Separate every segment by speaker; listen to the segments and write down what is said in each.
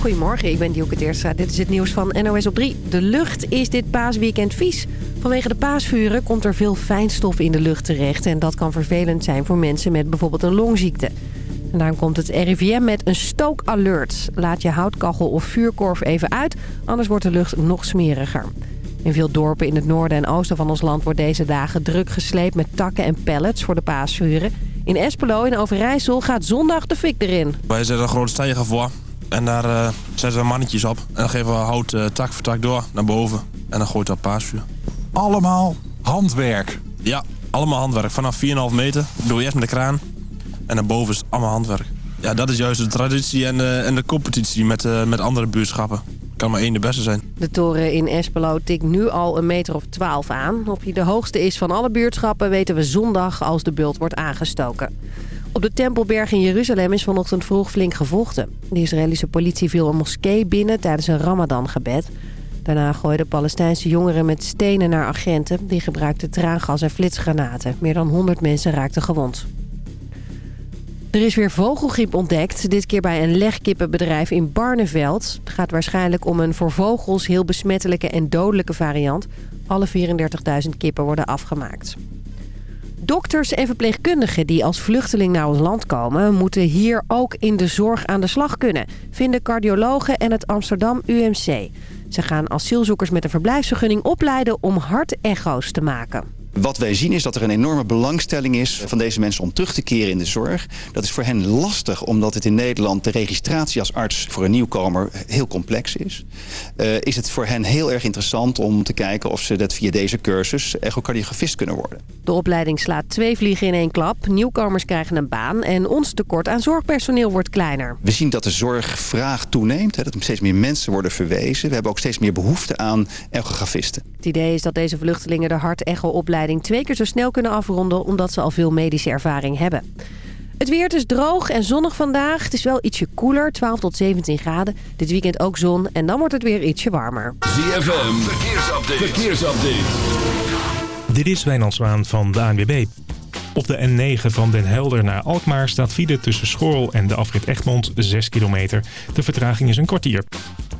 Speaker 1: Goedemorgen, ik ben Dielke Teerstra. Dit is het nieuws van NOS op 3. De lucht is dit paasweekend vies. Vanwege de paasvuren komt er veel fijnstof in de lucht terecht... en dat kan vervelend zijn voor mensen met bijvoorbeeld een longziekte. En daarom komt het RIVM met een stookalert. Laat je houtkachel of vuurkorf even uit, anders wordt de lucht nog smeriger. In veel dorpen in het noorden en oosten van ons land wordt deze dagen druk gesleept met takken en pallets voor de paasvuren. In Espelo in Overijssel gaat zondag de fik erin.
Speaker 2: Wij zetten een grote stijger voor en daar uh, zetten we mannetjes op. En dan geven we hout uh, tak voor tak door naar boven en dan gooit dat paasvuur.
Speaker 3: Allemaal handwerk?
Speaker 2: Ja, allemaal handwerk. Vanaf 4,5 meter doe je eerst met de kraan en daarboven is het allemaal handwerk. Ja, dat is juist de traditie en de, en de competitie met, uh, met andere buurtschappen kan maar één de beste zijn.
Speaker 1: De toren in Espelo tikt nu al een meter of twaalf aan. Of hij de hoogste is van alle buurtschappen weten we zondag als de bult wordt aangestoken. Op de Tempelberg in Jeruzalem is vanochtend vroeg flink gevochten. De Israëlische politie viel een moskee binnen tijdens een ramadangebed. Daarna gooiden Palestijnse jongeren met stenen naar agenten. Die gebruikten traangas en flitsgranaten. Meer dan 100 mensen raakten gewond. Er is weer vogelgriep ontdekt, dit keer bij een legkippenbedrijf in Barneveld. Het gaat waarschijnlijk om een voor vogels heel besmettelijke en dodelijke variant. Alle 34.000 kippen worden afgemaakt. Dokters en verpleegkundigen die als vluchteling naar ons land komen... moeten hier ook in de zorg aan de slag kunnen, vinden cardiologen en het Amsterdam UMC. Ze gaan asielzoekers met een verblijfsvergunning opleiden om hartecho's te maken.
Speaker 4: Wat wij zien is dat er een enorme belangstelling is van deze mensen om terug te keren in de zorg. Dat is voor hen lastig omdat het in Nederland de registratie als arts voor een nieuwkomer heel complex is. Uh, is het voor hen heel erg interessant om te kijken of ze dat via deze cursus echocardiografist kunnen worden.
Speaker 1: De opleiding slaat twee vliegen in één klap. Nieuwkomers krijgen een baan en ons tekort aan zorgpersoneel wordt kleiner.
Speaker 4: We zien dat de zorgvraag toeneemt, hè, dat er steeds meer mensen worden verwezen. We hebben ook steeds meer behoefte aan echografisten.
Speaker 1: Het idee is dat deze vluchtelingen de hart-echo-opleiding twee keer zo snel kunnen afronden... omdat ze al veel medische ervaring hebben. Het weer is droog en zonnig vandaag. Het is wel ietsje koeler, 12 tot 17 graden. Dit weekend ook zon en dan wordt het weer ietsje warmer.
Speaker 5: ZFM, verkeersupdate. verkeersupdate.
Speaker 6: Dit is Wijnand Zwaan van de ANWB. Op de N9 van Den Helder naar Alkmaar staat file tussen Schorl en de afrit Egmond 6 kilometer. De vertraging is een kwartier.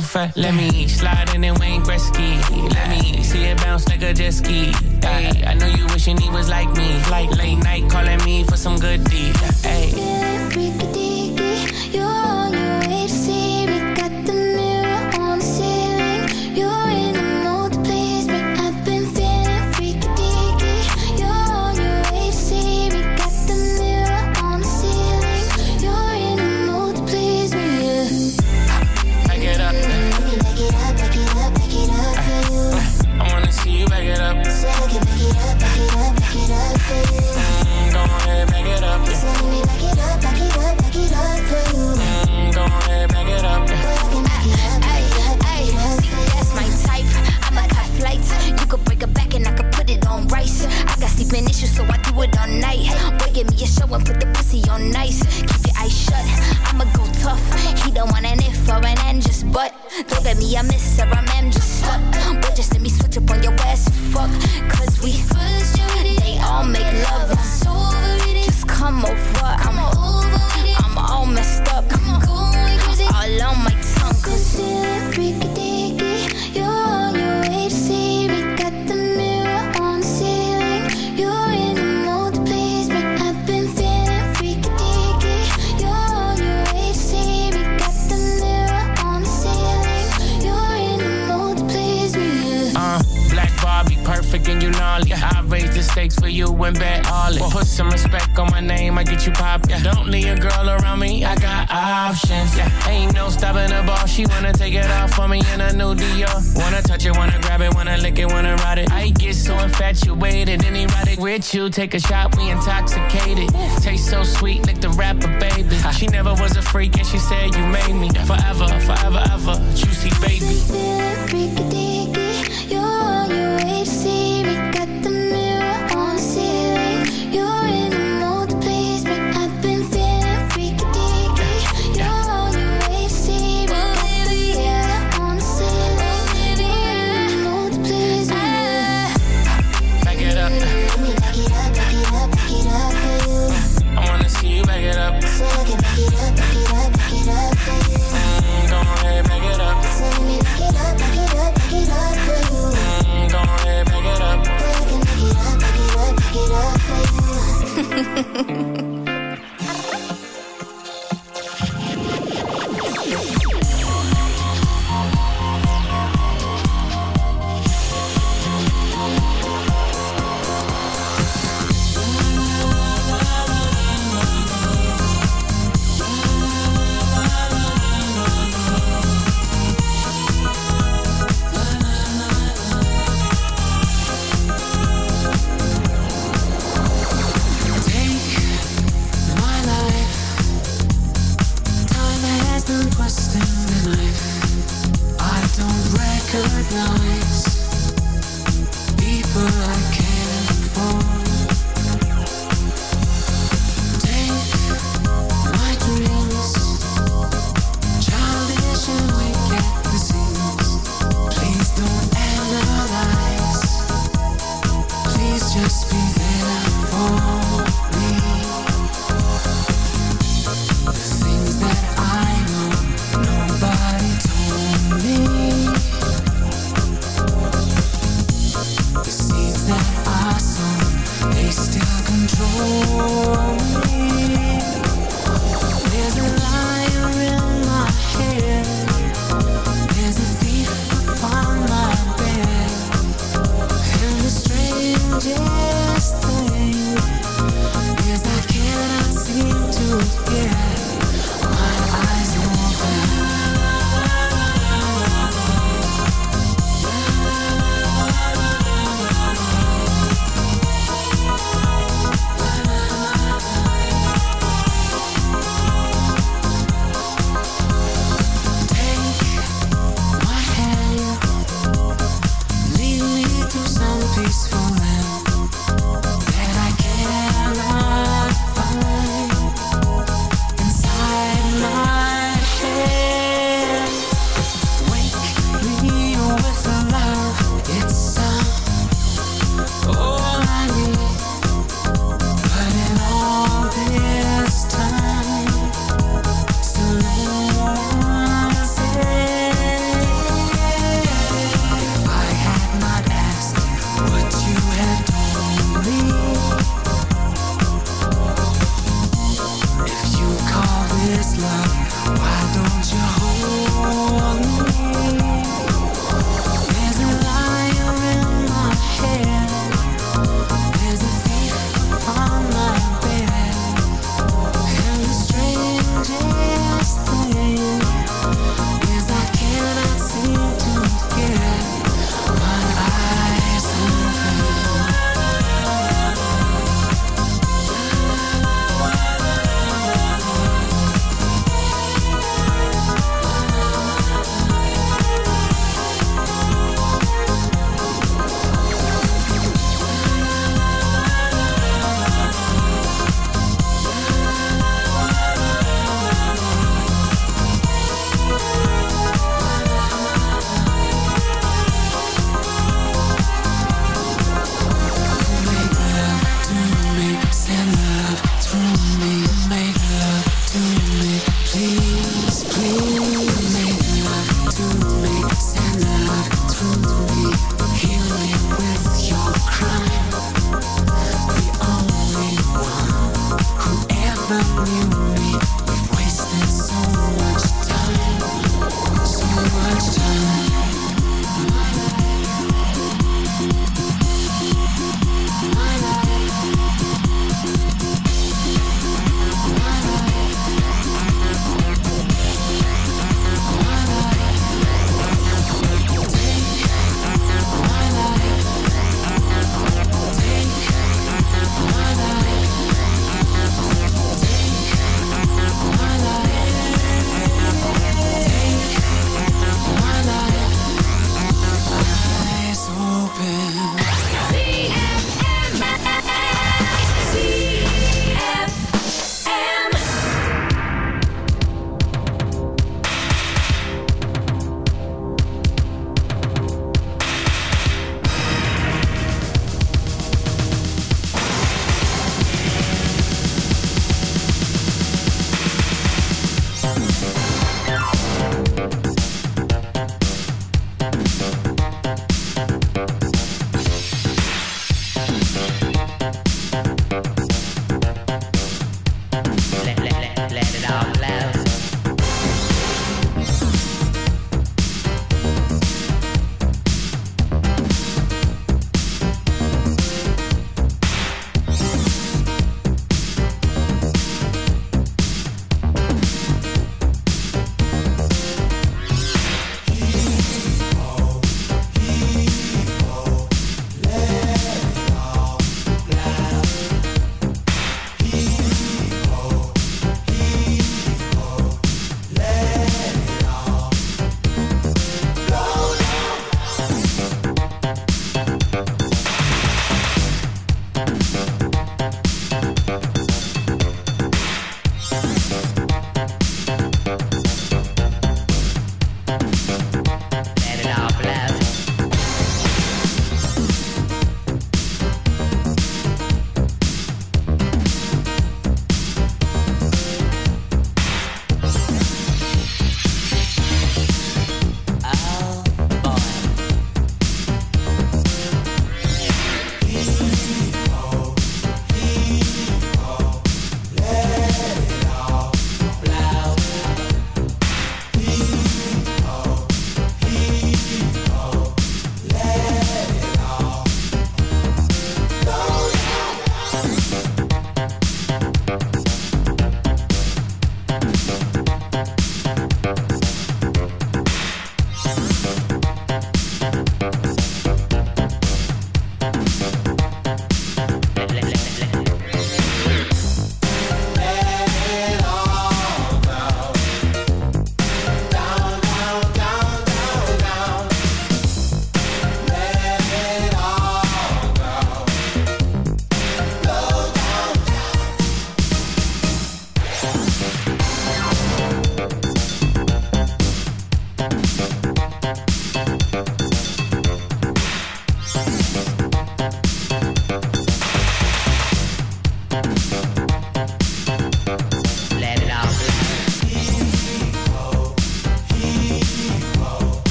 Speaker 7: yourself. Take a
Speaker 8: shot, Ha ha ha ha. The you need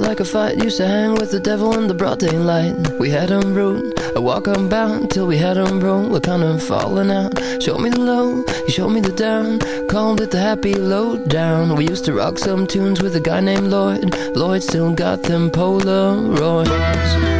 Speaker 9: like a fight. Used to hang with the devil in the broad daylight. We had him rude, a walk on bound Till we had him broke, we're kind of falling out. Showed me the low, he showed me the down. Called it the happy low down We used to rock some tunes with a guy named Lloyd. Lloyd still got them Polaroids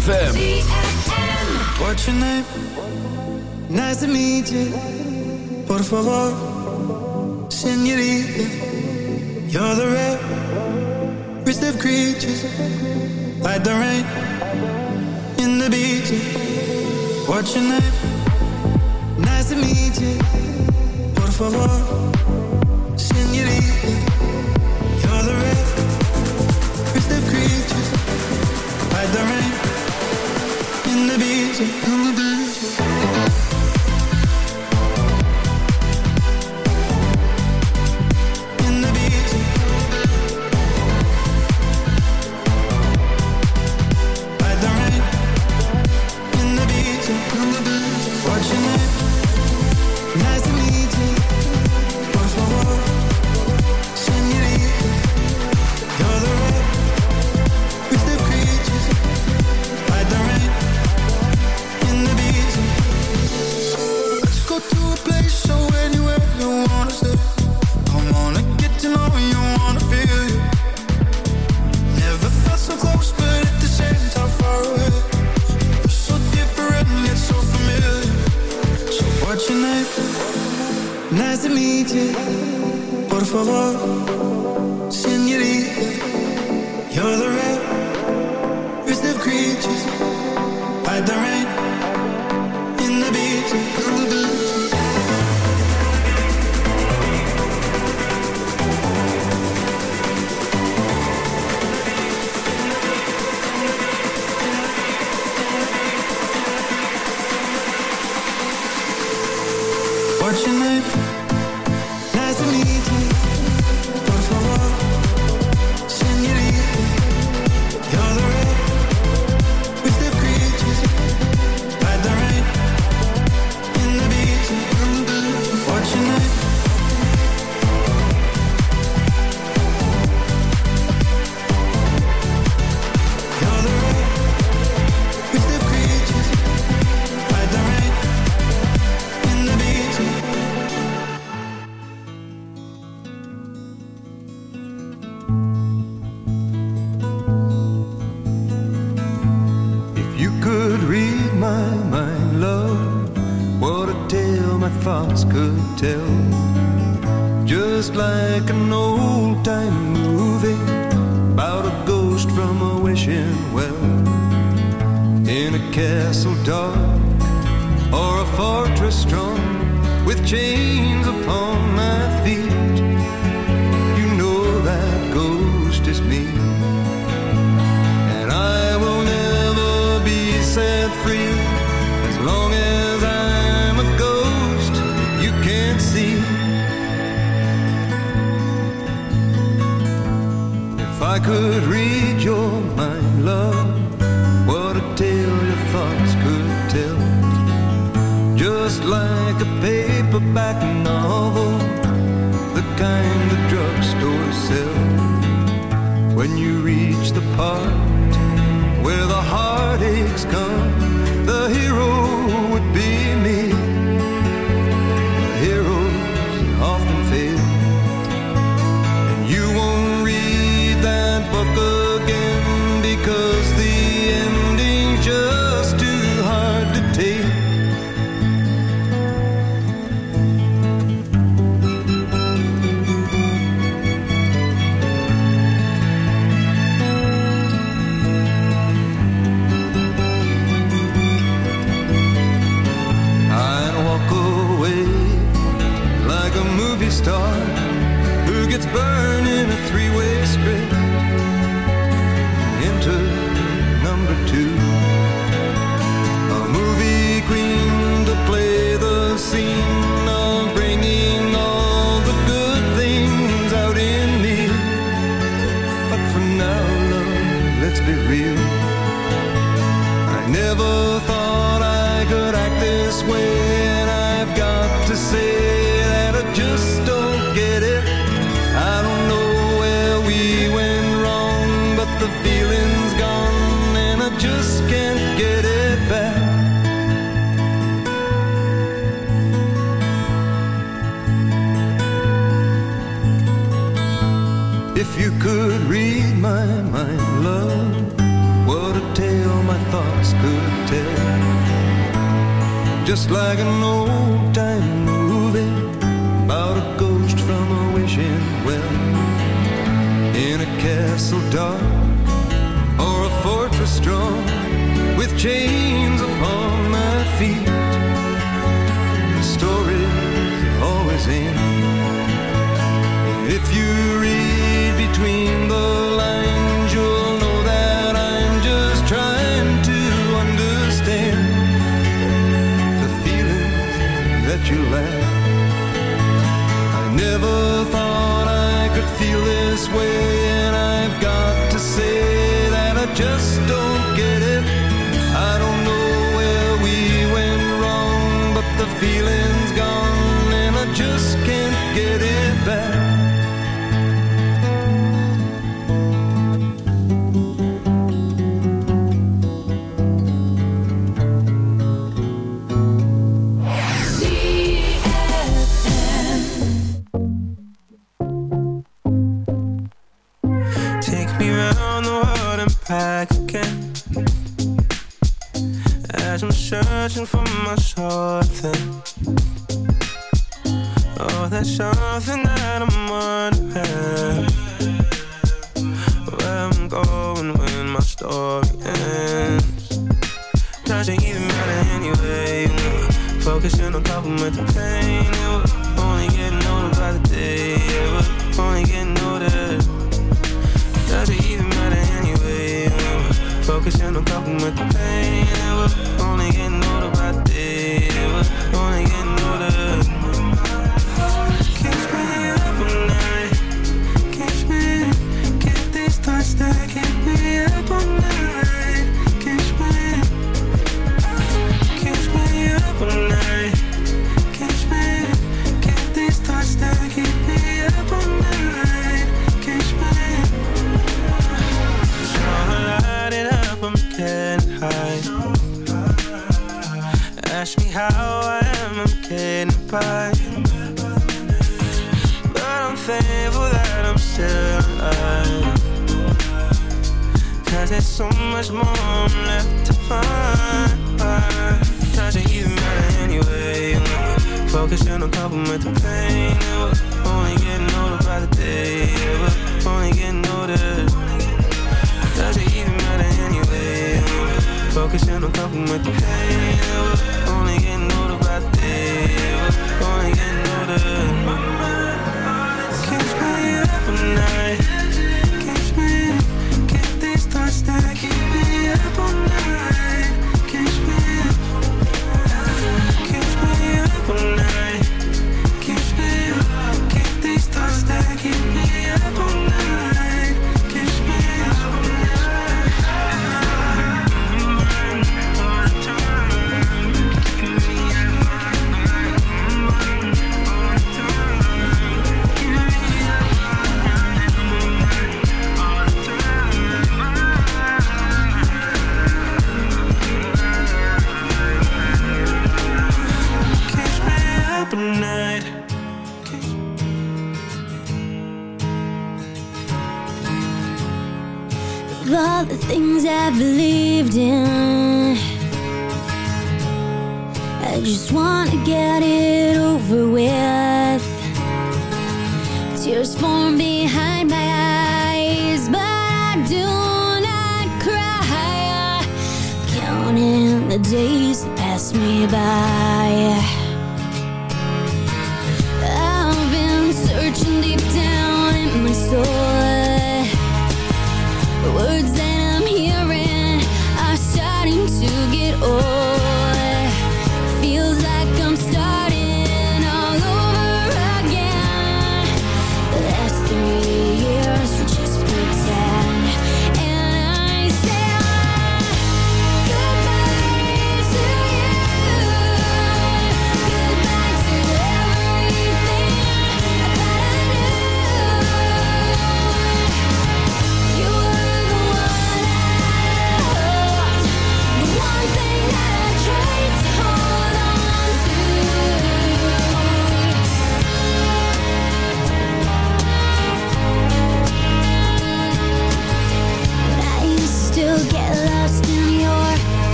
Speaker 5: ZFM.
Speaker 10: What's your name? Nice to meet you. Por favor, senorita. You're the rarest of creatures. Like the rain in the beach. What's your name? Nice to meet you. Por favor, beach, on the beach.
Speaker 11: sing ask me how I am, I'm getting by. But I'm thankful that I'm still alive. Cause there's so much more I'm left to find. Does it even matter anyway. Focus on coping with the pain. Only getting older by the day. Only getting older. focus and I'm coping with the pain. Yeah, only getting older by the day. Only getting older. My keeps me up at night. Keeps me, keep these thoughts that keep me up all night.
Speaker 12: Been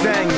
Speaker 13: 我。